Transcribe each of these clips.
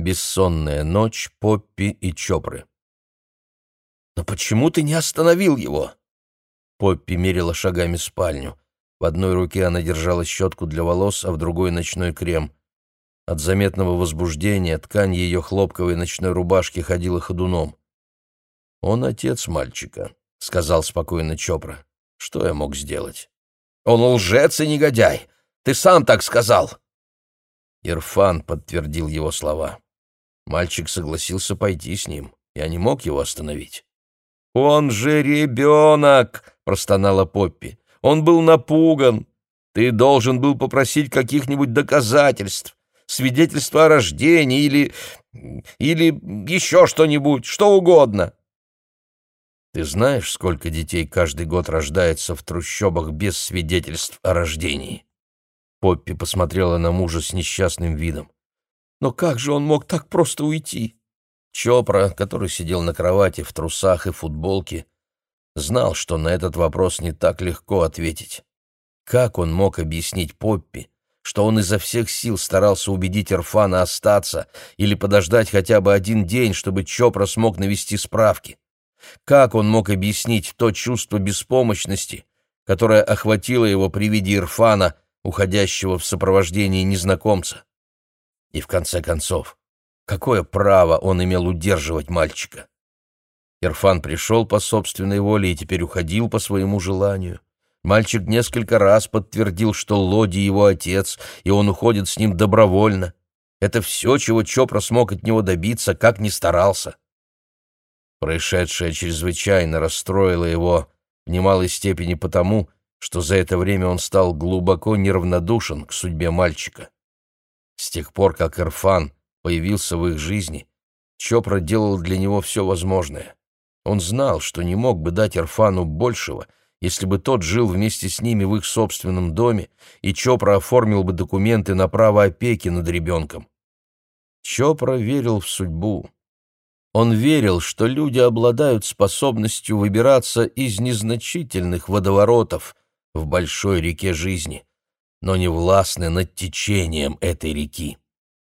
Бессонная ночь Поппи и Чопры. «Но почему ты не остановил его?» Поппи мерила шагами спальню. В одной руке она держала щетку для волос, а в другой — ночной крем. От заметного возбуждения ткань ее хлопковой ночной рубашки ходила ходуном. «Он отец мальчика», — сказал спокойно Чопра. «Что я мог сделать?» «Он лжец и негодяй! Ты сам так сказал!» Ирфан подтвердил его слова. Мальчик согласился пойти с ним. Я не мог его остановить. «Он же ребенок!» — простонала Поппи. «Он был напуган. Ты должен был попросить каких-нибудь доказательств, свидетельства о рождении или... или еще что-нибудь, что угодно». Ты знаешь, сколько детей каждый год рождается в трущобах без свидетельств о рождении? Поппи посмотрела на мужа с несчастным видом. Но как же он мог так просто уйти? Чопра, который сидел на кровати в трусах и футболке, знал, что на этот вопрос не так легко ответить. Как он мог объяснить Поппи, что он изо всех сил старался убедить Ирфана остаться или подождать хотя бы один день, чтобы Чопра смог навести справки? Как он мог объяснить то чувство беспомощности, которое охватило его при виде Ирфана, уходящего в сопровождении незнакомца? И в конце концов, какое право он имел удерживать мальчика? Ирфан пришел по собственной воле и теперь уходил по своему желанию. Мальчик несколько раз подтвердил, что Лоди его отец, и он уходит с ним добровольно. Это все, чего Чопра смог от него добиться, как ни старался. Происшедшее чрезвычайно расстроило его в немалой степени потому, что за это время он стал глубоко неравнодушен к судьбе мальчика. С тех пор, как Ирфан появился в их жизни, Чопра делал для него все возможное. Он знал, что не мог бы дать Ирфану большего, если бы тот жил вместе с ними в их собственном доме, и Чопра оформил бы документы на право опеки над ребенком. Чопра верил в судьбу. Он верил, что люди обладают способностью выбираться из незначительных водоворотов в большой реке жизни, но не властны над течением этой реки.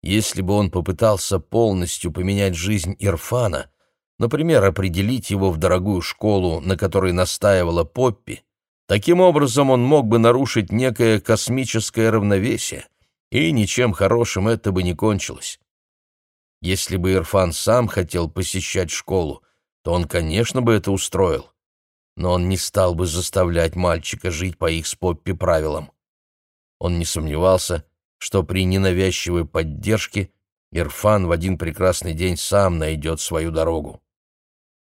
Если бы он попытался полностью поменять жизнь Ирфана, например, определить его в дорогую школу, на которой настаивала Поппи, таким образом он мог бы нарушить некое космическое равновесие, и ничем хорошим это бы не кончилось. Если бы Ирфан сам хотел посещать школу, то он, конечно, бы это устроил. Но он не стал бы заставлять мальчика жить по их с Поппи правилам. Он не сомневался, что при ненавязчивой поддержке Ирфан в один прекрасный день сам найдет свою дорогу.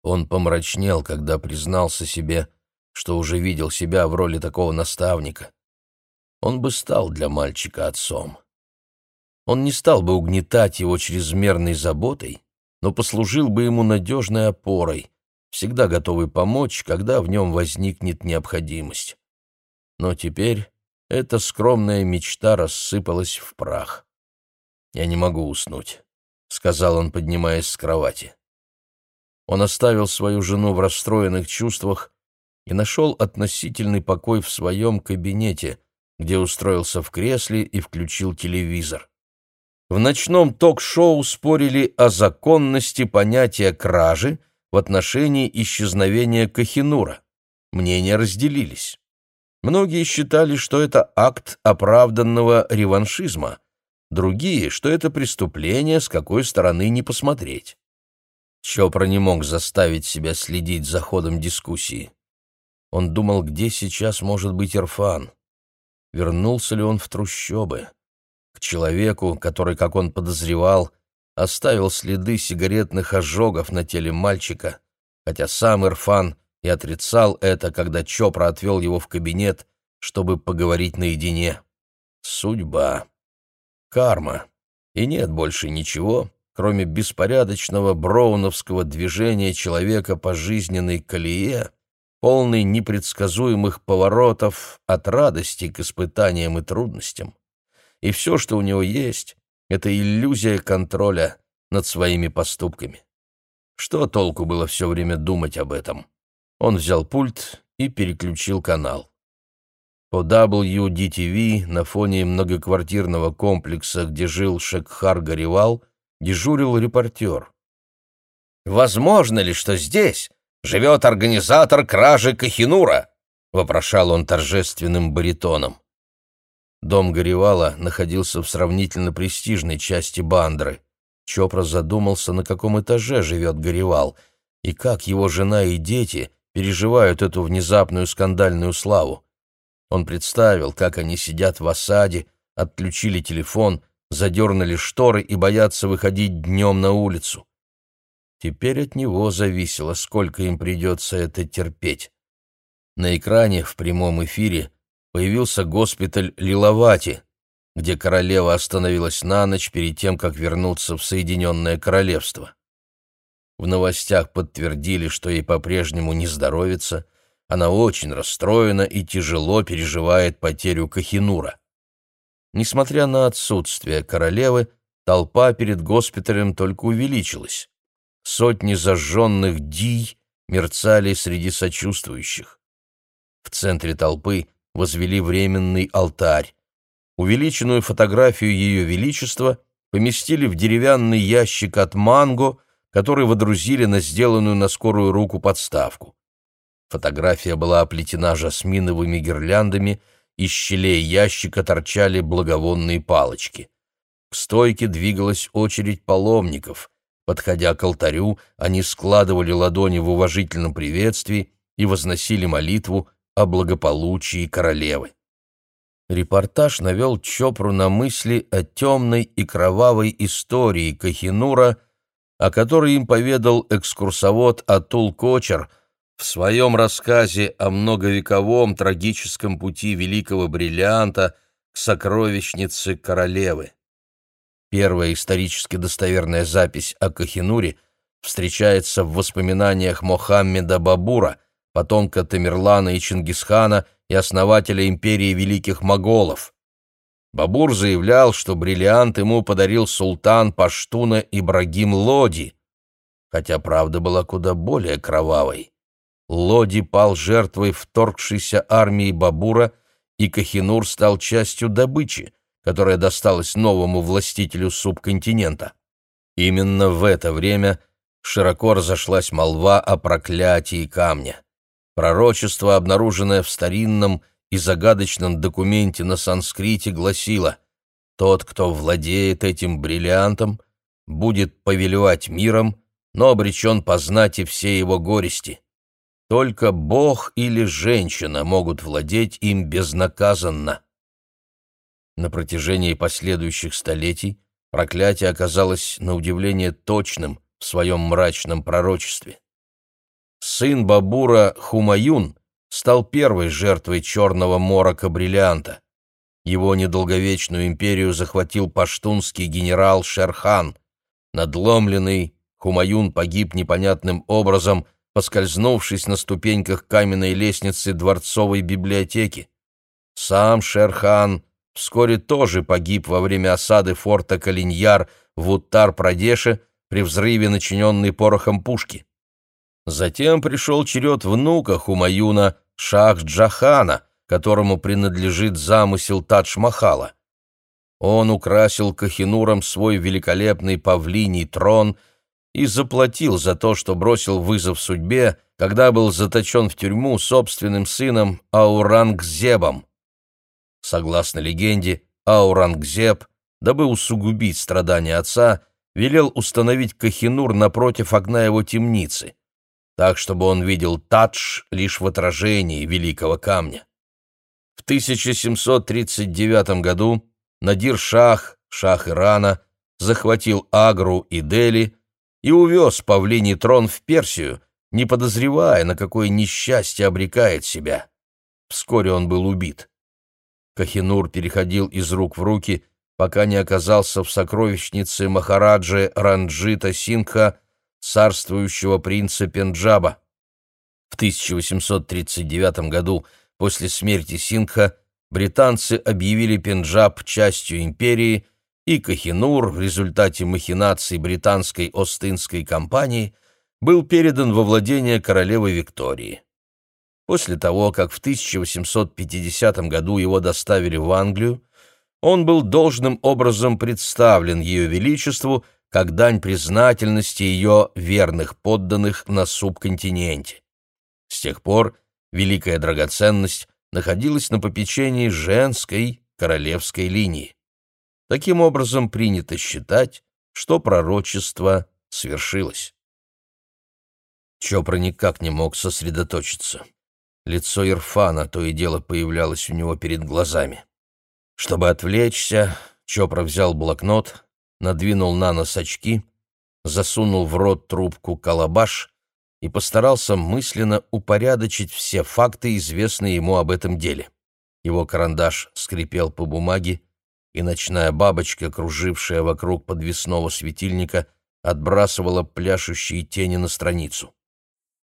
Он помрачнел, когда признался себе, что уже видел себя в роли такого наставника. Он бы стал для мальчика отцом. Он не стал бы угнетать его чрезмерной заботой, но послужил бы ему надежной опорой, всегда готовый помочь, когда в нем возникнет необходимость. Но теперь эта скромная мечта рассыпалась в прах. «Я не могу уснуть», — сказал он, поднимаясь с кровати. Он оставил свою жену в расстроенных чувствах и нашел относительный покой в своем кабинете, где устроился в кресле и включил телевизор. В ночном ток-шоу спорили о законности понятия кражи в отношении исчезновения Кахинура. Мнения разделились. Многие считали, что это акт оправданного реваншизма, другие, что это преступление, с какой стороны не посмотреть. Чопра не мог заставить себя следить за ходом дискуссии. Он думал, где сейчас может быть Ирфан. Вернулся ли он в трущобы? к человеку, который, как он подозревал, оставил следы сигаретных ожогов на теле мальчика, хотя сам Ирфан и отрицал это, когда Чопра отвел его в кабинет, чтобы поговорить наедине. Судьба. Карма. И нет больше ничего, кроме беспорядочного броуновского движения человека по жизненной колее, полной непредсказуемых поворотов от радости к испытаниям и трудностям и все, что у него есть, — это иллюзия контроля над своими поступками. Что толку было все время думать об этом? Он взял пульт и переключил канал. По WDTV на фоне многоквартирного комплекса, где жил Шекхар Гаривал, дежурил репортер. «Возможно ли, что здесь живет организатор кражи Кахинура?» — вопрошал он торжественным баритоном. Дом Горевала находился в сравнительно престижной части Бандры. Чопра задумался, на каком этаже живет Горевал, и как его жена и дети переживают эту внезапную скандальную славу. Он представил, как они сидят в осаде, отключили телефон, задернули шторы и боятся выходить днем на улицу. Теперь от него зависело, сколько им придется это терпеть. На экране в прямом эфире появился госпиталь Лиловати, где королева остановилась на ночь перед тем, как вернуться в Соединенное Королевство. В новостях подтвердили, что ей по-прежнему не здоровится, она очень расстроена и тяжело переживает потерю Кахинура. Несмотря на отсутствие королевы, толпа перед госпиталем только увеличилась. Сотни зажженных дий мерцали среди сочувствующих. В центре толпы возвели временный алтарь. Увеличенную фотографию Ее Величества поместили в деревянный ящик от манго, который водрузили на сделанную на скорую руку подставку. Фотография была оплетена жасминовыми гирляндами, из щелей ящика торчали благовонные палочки. К стойке двигалась очередь паломников. Подходя к алтарю, они складывали ладони в уважительном приветствии и возносили молитву о благополучии королевы. Репортаж навел Чопру на мысли о темной и кровавой истории Кахинура, о которой им поведал экскурсовод Атул Кочер в своем рассказе о многовековом трагическом пути великого бриллианта к сокровищнице королевы. Первая исторически достоверная запись о Кахинуре встречается в воспоминаниях Мохаммеда Бабура – потомка Тамерлана и Чингисхана и основателя империи великих моголов. Бабур заявлял, что бриллиант ему подарил султан Паштуна Ибрагим Лоди, хотя правда была куда более кровавой. Лоди пал жертвой вторгшейся армии Бабура, и Кахинур стал частью добычи, которая досталась новому властителю субконтинента. Именно в это время широко разошлась молва о проклятии камня. Пророчество, обнаруженное в старинном и загадочном документе на санскрите, гласило «Тот, кто владеет этим бриллиантом, будет повелевать миром, но обречен познать и все его горести. Только Бог или женщина могут владеть им безнаказанно». На протяжении последующих столетий проклятие оказалось на удивление точным в своем мрачном пророчестве. Сын Бабура Хумаюн стал первой жертвой черного морока бриллианта. Его недолговечную империю захватил паштунский генерал Шерхан. Надломленный, Хумаюн погиб непонятным образом, поскользнувшись на ступеньках каменной лестницы дворцовой библиотеки. Сам Шерхан вскоре тоже погиб во время осады форта Калиньяр в Уттар-Прадеше при взрыве, начиненной порохом пушки. Затем пришел черед внука Хумаюна, Шах-Джахана, которому принадлежит замысел Тадж-Махала. Он украсил Кахинуром свой великолепный павлиний трон и заплатил за то, что бросил вызов судьбе, когда был заточен в тюрьму собственным сыном Аурангзебом. Согласно легенде, Аурангзеб, дабы усугубить страдания отца, велел установить Кахинур напротив окна его темницы так, чтобы он видел Тадж лишь в отражении великого камня. В 1739 году Надир-Шах, шах Ирана, захватил Агру и Дели и увез павлиний трон в Персию, не подозревая, на какое несчастье обрекает себя. Вскоре он был убит. Кахинур переходил из рук в руки, пока не оказался в сокровищнице Махараджи Ранджита Сингха царствующего принца Пенджаба. В 1839 году, после смерти Сингха, британцы объявили Пенджаб частью империи, и Кахинур в результате махинаций британской Остинской компании был передан во владение королевы Виктории. После того, как в 1850 году его доставили в Англию, он был должным образом представлен Ее Величеству как дань признательности ее верных подданных на субконтиненте. С тех пор великая драгоценность находилась на попечении женской королевской линии. Таким образом, принято считать, что пророчество свершилось. Чопра никак не мог сосредоточиться. Лицо Ирфана то и дело появлялось у него перед глазами. Чтобы отвлечься, Чопра взял блокнот, надвинул на нос очки, засунул в рот трубку калабаш и постарался мысленно упорядочить все факты, известные ему об этом деле. Его карандаш скрипел по бумаге, и ночная бабочка, кружившая вокруг подвесного светильника, отбрасывала пляшущие тени на страницу.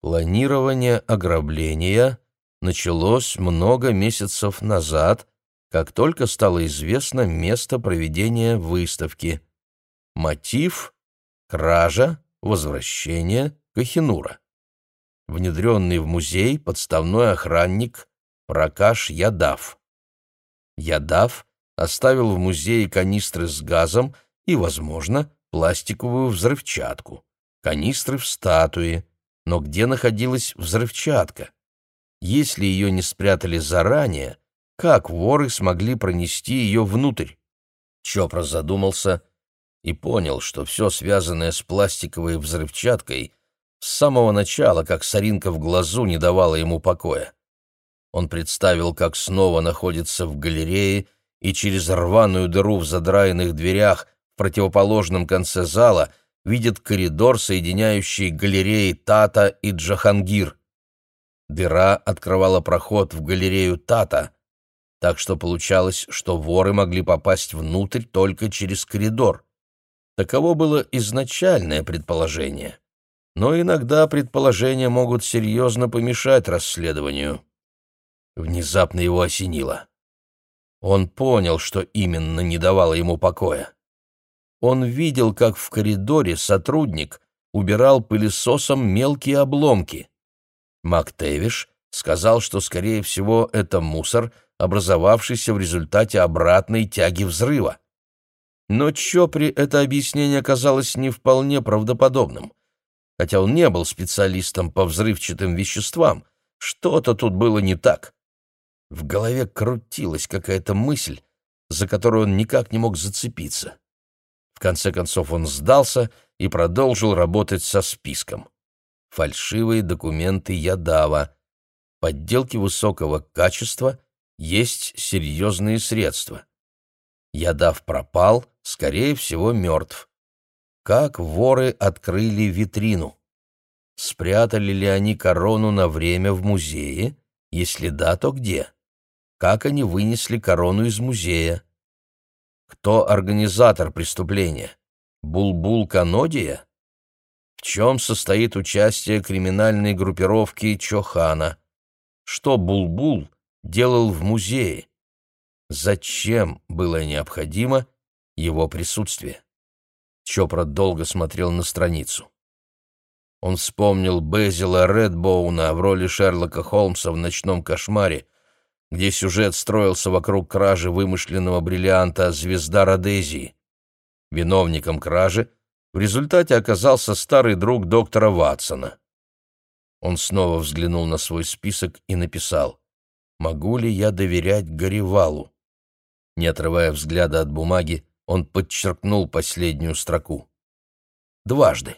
Планирование ограбления началось много месяцев назад, как только стало известно место проведения выставки. Мотив — кража, возвращение, Кахинура. Внедренный в музей подставной охранник Пракаш Ядав. Ядав оставил в музее канистры с газом и, возможно, пластиковую взрывчатку, канистры в статуе, но где находилась взрывчатка? Если ее не спрятали заранее, как воры смогли пронести ее внутрь? Чопра задумался и понял, что все связанное с пластиковой взрывчаткой с самого начала, как соринка в глазу, не давала ему покоя. Он представил, как снова находится в галерее и через рваную дыру в задраенных дверях в противоположном конце зала видит коридор, соединяющий галереи Тата и Джахангир. Дыра открывала проход в галерею Тата, так что получалось, что воры могли попасть внутрь только через коридор. Таково было изначальное предположение. Но иногда предположения могут серьезно помешать расследованию. Внезапно его осенило. Он понял, что именно не давало ему покоя. Он видел, как в коридоре сотрудник убирал пылесосом мелкие обломки. МакТевиш сказал, что, скорее всего, это мусор, образовавшийся в результате обратной тяги взрыва. Но Чопри это объяснение казалось не вполне правдоподобным. Хотя он не был специалистом по взрывчатым веществам, что-то тут было не так. В голове крутилась какая-то мысль, за которую он никак не мог зацепиться. В конце концов он сдался и продолжил работать со списком. Фальшивые документы Ядава. Подделки высокого качества есть серьезные средства. Ядав пропал, скорее всего, мертв. Как воры открыли витрину? Спрятали ли они корону на время в музее? Если да, то где? как они вынесли корону из музея. Кто организатор преступления? Булбул Канодия? В чем состоит участие криминальной группировки Чохана? Что Булбул делал в музее? Зачем было необходимо его присутствие? Чопра долго смотрел на страницу. Он вспомнил Безила Редбоуна в роли Шерлока Холмса в «Ночном кошмаре», где сюжет строился вокруг кражи вымышленного бриллианта «Звезда Родезии». Виновником кражи в результате оказался старый друг доктора Ватсона. Он снова взглянул на свой список и написал «Могу ли я доверять Горевалу?» Не отрывая взгляда от бумаги, он подчеркнул последнюю строку. Дважды.